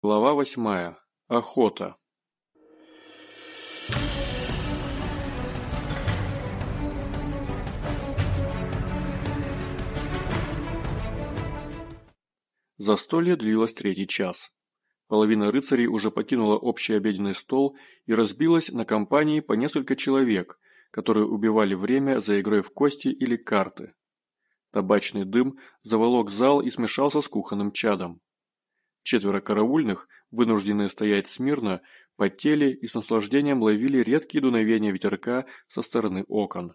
Глава восьмая. Охота. Застолье длилось третий час. Половина рыцарей уже покинула общий обеденный стол и разбилась на компании по несколько человек, которые убивали время за игрой в кости или карты. Табачный дым заволок зал и смешался с кухонным чадом. Четверо караульных, вынужденные стоять смирно, потели и с наслаждением ловили редкие дуновения ветерка со стороны окон.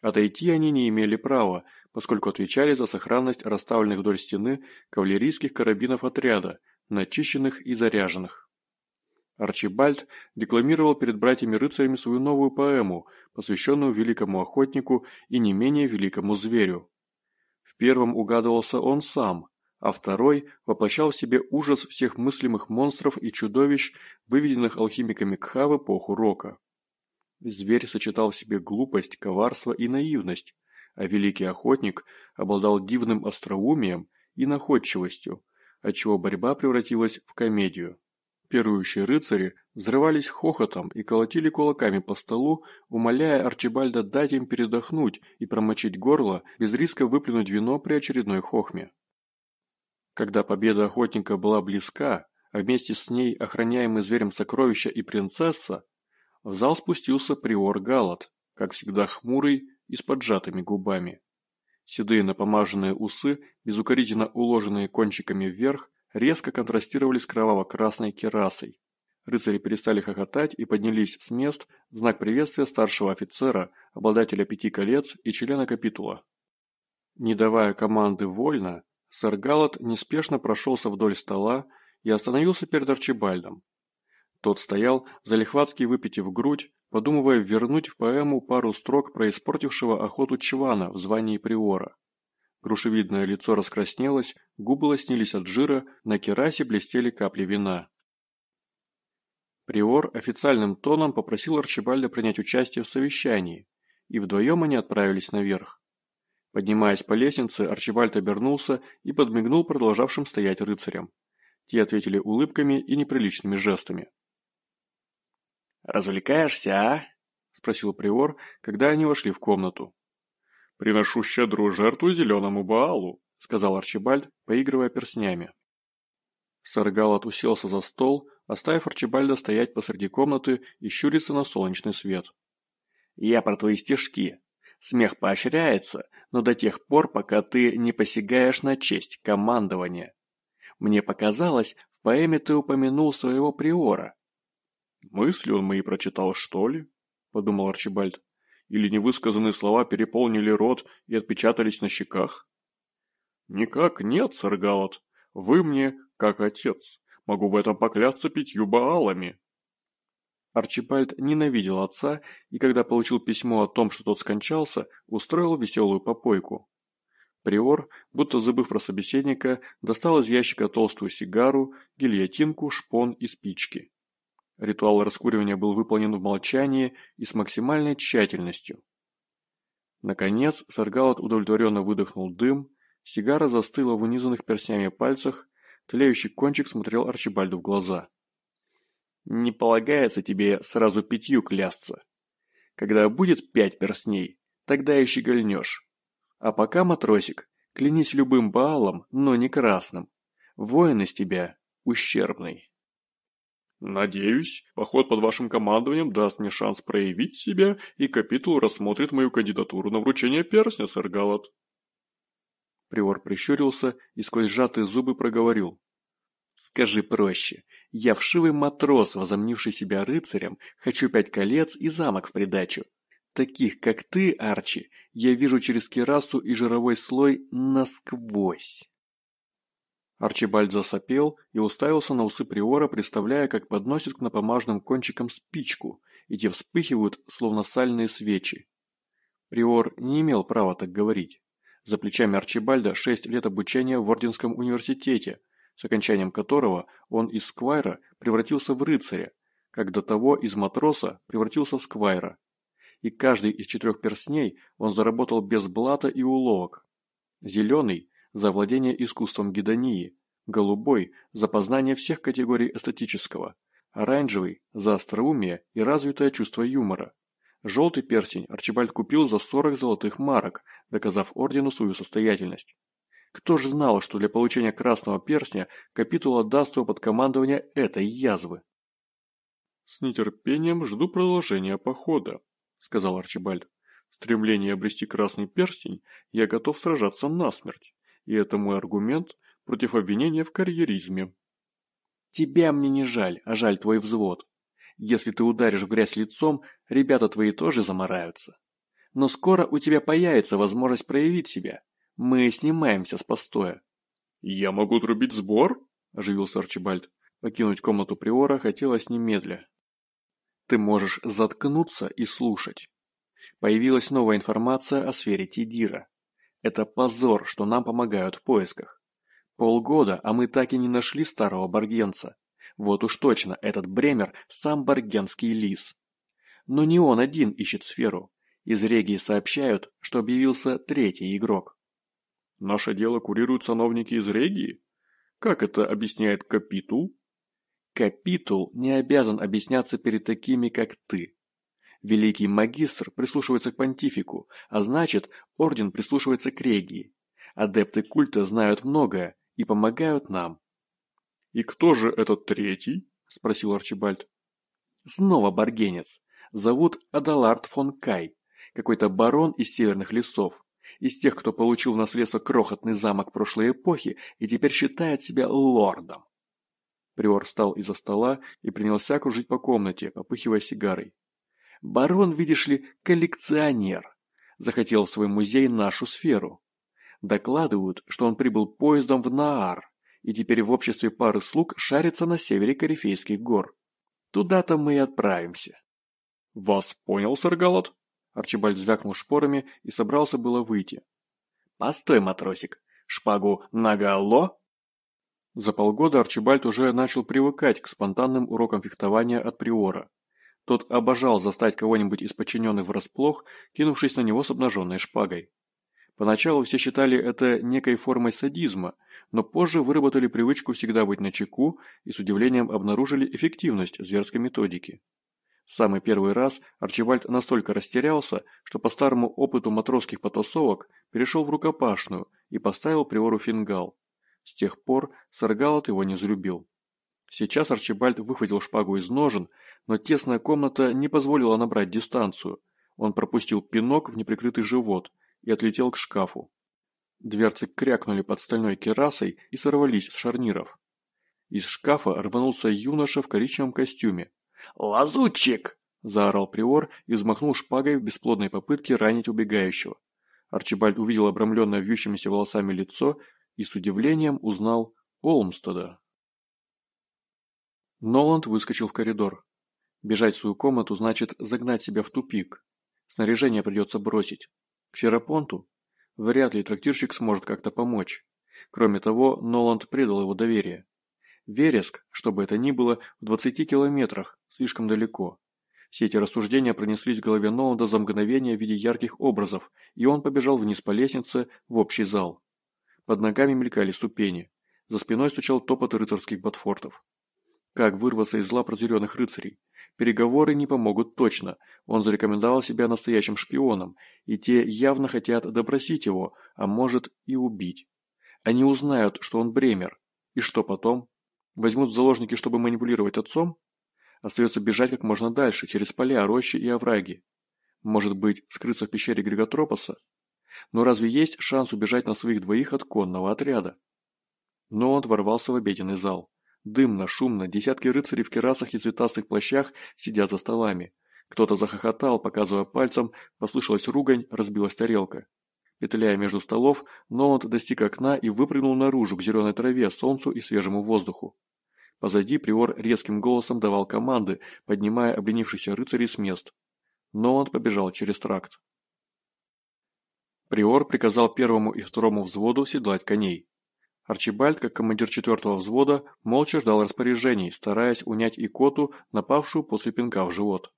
Отойти они не имели права, поскольку отвечали за сохранность расставленных вдоль стены кавалерийских карабинов отряда, начищенных и заряженных. Арчибальд декламировал перед братьями-рыцарями свою новую поэму, посвященную великому охотнику и не менее великому зверю. В первом угадывался он сам, а второй воплощал в себе ужас всех мыслимых монстров и чудовищ, выведенных алхимиками Кха в эпоху Рока. Зверь сочетал в себе глупость, коварство и наивность, а великий охотник обладал дивным остроумием и находчивостью, отчего борьба превратилась в комедию. Пирующие рыцари взрывались хохотом и колотили кулаками по столу, умоляя Арчибальда дать им передохнуть и промочить горло без риска выплюнуть вино при очередной хохме. Когда победа охотника была близка, а вместе с ней охраняемый зверем сокровища и принцесса, в зал спустился приор Галат, как всегда хмурый и с поджатыми губами. Седые напомаженные усы, безукоризненно уложенные кончиками вверх, резко контрастировали с кроваво-красной керасой. Рыцари перестали хохотать и поднялись с мест в знак приветствия старшего офицера, обладателя пяти колец и члена капитула. Не давая команды вольно, Сэр Галат неспешно прошелся вдоль стола и остановился перед Арчибальдом. Тот стоял, залихватски выпитив грудь, подумывая вернуть в поэму пару строк про испортившего охоту Чвана в звании приора. Грушевидное лицо раскраснелось, губы лоснились от жира, на керасе блестели капли вина. Приор официальным тоном попросил Арчибальда принять участие в совещании, и вдвоем они отправились наверх. Поднимаясь по лестнице, Арчибальд обернулся и подмигнул продолжавшим стоять рыцарям. Те ответили улыбками и неприличными жестами. «Развлекаешься, а?» – спросил Приор, когда они вошли в комнату. «Приношу щедрую жертву зеленому Баалу», – сказал Арчибальд, поигрывая перстнями. Саргалат уселся за стол, оставив Арчибальда стоять посреди комнаты и щуриться на солнечный свет. «Я про твои стишки», Смех поощряется, но до тех пор, пока ты не посягаешь на честь командования. Мне показалось, в поэме ты упомянул своего приора. «Мысли он мои прочитал, что ли?» – подумал Арчибальд. «Или невысказанные слова переполнили рот и отпечатались на щеках?» «Никак нет, сэр Галат. Вы мне, как отец, могу в этом поклясться пятью баалами». Арчибальд ненавидел отца и, когда получил письмо о том, что тот скончался, устроил веселую попойку. Приор, будто забыв про собеседника, достал из ящика толстую сигару, гильотинку, шпон и спички. Ритуал раскуривания был выполнен в молчании и с максимальной тщательностью. Наконец, Саргалот удовлетворенно выдохнул дым, сигара застыла в унизанных перстнями пальцах, тлеющий кончик смотрел Арчибальду в глаза. Не полагается тебе сразу пятью клясться. Когда будет пять перстней, тогда и щегольнешь. А пока, матросик, клянись любым балом, но не красным. Воин из тебя ущербный. Надеюсь, поход под вашим командованием даст мне шанс проявить себя, и капитул рассмотрит мою кандидатуру на вручение перстня, сэр Галат. Приор прищурился и сквозь сжатые зубы проговорил. Скажи проще. Я вшивый матрос, возомнивший себя рыцарем, хочу пять колец и замок в придачу. Таких, как ты, Арчи, я вижу через кирасу и жировой слой насквозь. Арчибальд засопел и уставился на усы Приора, представляя, как подносит к напомажным кончикам спичку, и те вспыхивают, словно сальные свечи. Приор не имел права так говорить. За плечами Арчибальда шесть лет обучения в Орденском университете – с окончанием которого он из сквайра превратился в рыцаря, как до того из матроса превратился в сквайра. И каждый из четырех перстней он заработал без блата и уловок. Зеленый – за владение искусством гедонии, Голубой – за познание всех категорий эстетического. Оранжевый – за остроумие и развитое чувство юмора. Желтый перстень Арчибальд купил за 40 золотых марок, доказав ордену свою состоятельность. Кто ж знал, что для получения красного перстня капитула даст его под командование этой язвы? «С нетерпением жду продолжения похода», — сказал Арчибальд. «В стремлении обрести красный перстень я готов сражаться насмерть, и это мой аргумент против обвинения в карьеризме». «Тебя мне не жаль, а жаль твой взвод. Если ты ударишь в грязь лицом, ребята твои тоже замораются. Но скоро у тебя появится возможность проявить себя. Мы снимаемся с постоя». «Я могу трубить сбор?» – оживился Арчибальд. Покинуть комнату Приора хотелось немедля. «Ты можешь заткнуться и слушать. Появилась новая информация о сфере Тидира. Это позор, что нам помогают в поисках. Полгода, а мы так и не нашли старого баргенца. Вот уж точно, этот Бремер – сам баргенский лис. Но не он один ищет сферу. Из Регии сообщают, что объявился третий игрок. Наше дело курируют сановники из Регии? Как это объясняет Капитул? Капитул не обязан объясняться перед такими, как ты. Великий магистр прислушивается к понтифику, а значит, орден прислушивается к регии. Адепты культа знают многое и помогают нам. «И кто же этот третий?» – спросил Арчибальд. «Снова баргенец. Зовут Адалард фон Кай, какой-то барон из северных лесов из тех, кто получил в наследство крохотный замок прошлой эпохи и теперь считает себя лордом. Приор встал из-за стола и принялся кружить по комнате, попыхивая сигарой. Барон, видишь ли, коллекционер. Захотел в свой музей нашу сферу. Докладывают, что он прибыл поездом в Наар и теперь в обществе пары слуг шарится на севере Корифейских гор. Туда-то мы и отправимся. — Вас понял, сэр Галат? Арчибальд звякнул шпорами и собрался было выйти. «Постой, матросик! Шпагу наголо!» За полгода Арчибальд уже начал привыкать к спонтанным урокам фехтования от Приора. Тот обожал застать кого-нибудь из подчиненных врасплох, кинувшись на него с обнаженной шпагой. Поначалу все считали это некой формой садизма, но позже выработали привычку всегда быть начеку и с удивлением обнаружили эффективность зверской методики. В самый первый раз Арчибальд настолько растерялся, что по старому опыту матросских потасовок перешел в рукопашную и поставил приору фингал. С тех пор Саргалат его не взлюбил. Сейчас Арчибальд выхватил шпагу из ножен, но тесная комната не позволила набрать дистанцию. Он пропустил пинок в неприкрытый живот и отлетел к шкафу. Дверцы крякнули под стальной керасой и сорвались с шарниров. Из шкафа рванулся юноша в коричневом костюме, «Лазутчик!» – заорал Приор и взмахнул шпагой в бесплодной попытке ранить убегающего. Арчибальд увидел обрамленное вьющимися волосами лицо и с удивлением узнал Олмстеда. Ноланд выскочил в коридор. Бежать в свою комнату значит загнать себя в тупик. Снаряжение придется бросить. К Ферапонту? Вряд ли трактирщик сможет как-то помочь. Кроме того, Ноланд предал его доверие. Вереск, что бы это ни было, в 20 километрах, слишком далеко. Все эти рассуждения пронеслись в голове Ноланда за мгновение в виде ярких образов, и он побежал вниз по лестнице в общий зал. Под ногами мелькали ступени. За спиной стучал топот рыцарских ботфортов. Как вырваться из лап разъяренных рыцарей? Переговоры не помогут точно. Он зарекомендовал себя настоящим шпионом, и те явно хотят допросить его, а может и убить. Они узнают, что он бремер. И что потом? Возьмут в заложники, чтобы манипулировать отцом? Остается бежать как можно дальше, через поля, рощи и овраги. Может быть, скрыться в пещере Григотропоса? Но разве есть шанс убежать на своих двоих от конного отряда? Но он ворвался в обеденный зал. Дымно, шумно, десятки рыцарей в керасах и цветастых плащах сидят за столами. Кто-то захохотал, показывая пальцем, послышалась ругань, разбилась тарелка. Петляя между столов, Ноланд достиг окна и выпрыгнул наружу к зеленой траве, солнцу и свежему воздуху. Позади Приор резким голосом давал команды, поднимая обленившихся рыцарей с мест. Ноланд побежал через тракт. Приор приказал первому и второму взводу седлать коней. Арчибальд, как командир четвертого взвода, молча ждал распоряжений, стараясь унять икоту, напавшую после пинка в живот.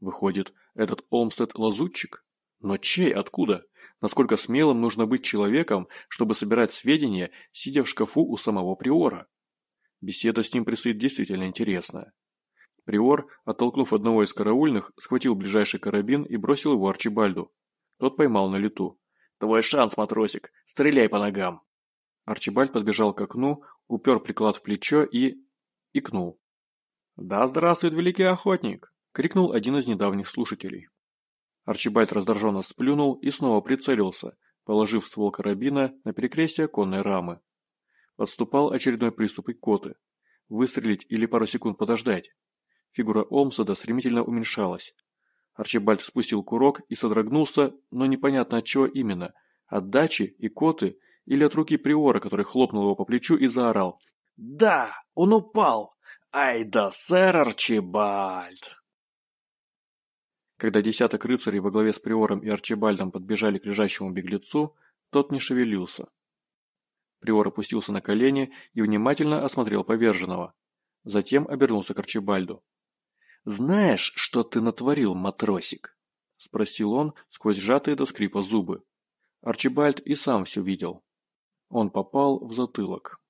Выходит, этот Олмстед лазутчик? Но чей, откуда? Насколько смелым нужно быть человеком, чтобы собирать сведения, сидя в шкафу у самого Приора? Беседа с ним предстоит действительно интересная. Приор, оттолкнув одного из караульных, схватил ближайший карабин и бросил его Арчибальду. Тот поймал на лету. «Твой шанс, матросик! Стреляй по ногам!» Арчибальд подбежал к окну, упер приклад в плечо и... икнул. «Да здравствует великий охотник!» — крикнул один из недавних слушателей. Арчибальд раздраженно сплюнул и снова прицелился, положив ствол карабина на перекрестие конной рамы. Подступал очередной приступ икоты. Выстрелить или пару секунд подождать. Фигура Олмсада стремительно уменьшалась. Арчибальд спустил курок и содрогнулся, но непонятно от чего именно. От дачи, икоты или от руки Приора, который хлопнул его по плечу и заорал. «Да, он упал! Ай да, сэр Арчибальд!» Когда десяток рыцарей во главе с Приором и Арчибальдом подбежали к лежащему беглецу, тот не шевелился. Приор опустился на колени и внимательно осмотрел поверженного. Затем обернулся к Арчибальду. «Знаешь, что ты натворил, матросик?» – спросил он сквозь сжатые до скрипа зубы. Арчибальд и сам все видел. Он попал в затылок.